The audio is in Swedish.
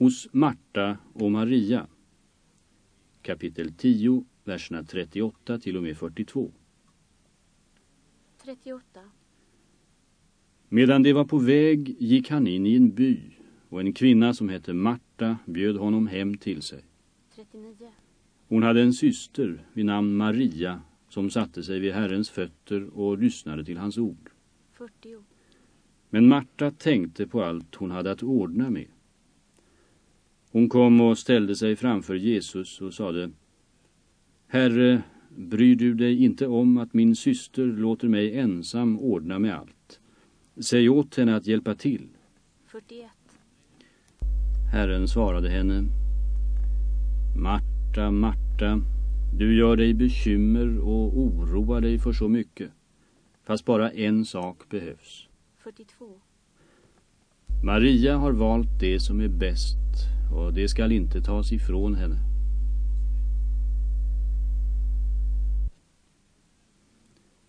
Hos Marta och Maria. Kapitel 10, verserna 38 till och med 42. 38. Medan de var på väg gick han in i en by och en kvinna som hette Marta bjöd honom hem till sig. 39. Hon hade en syster vid namn Maria som satte sig vid Herrens fötter och lyssnade till hans ord. 40. Men Marta tänkte på allt hon hade att ordna med. Hon kom och ställde sig framför Jesus och sade Herre, bryr du dig inte om att min syster låter mig ensam ordna med allt? Säg åt henne att hjälpa till. 41. Herren svarade henne Marta, Marta, du gör dig bekymmer och oroar dig för så mycket. Fast bara en sak behövs. 42. Maria har valt det som är bäst och det skall inte tas ifrån henne.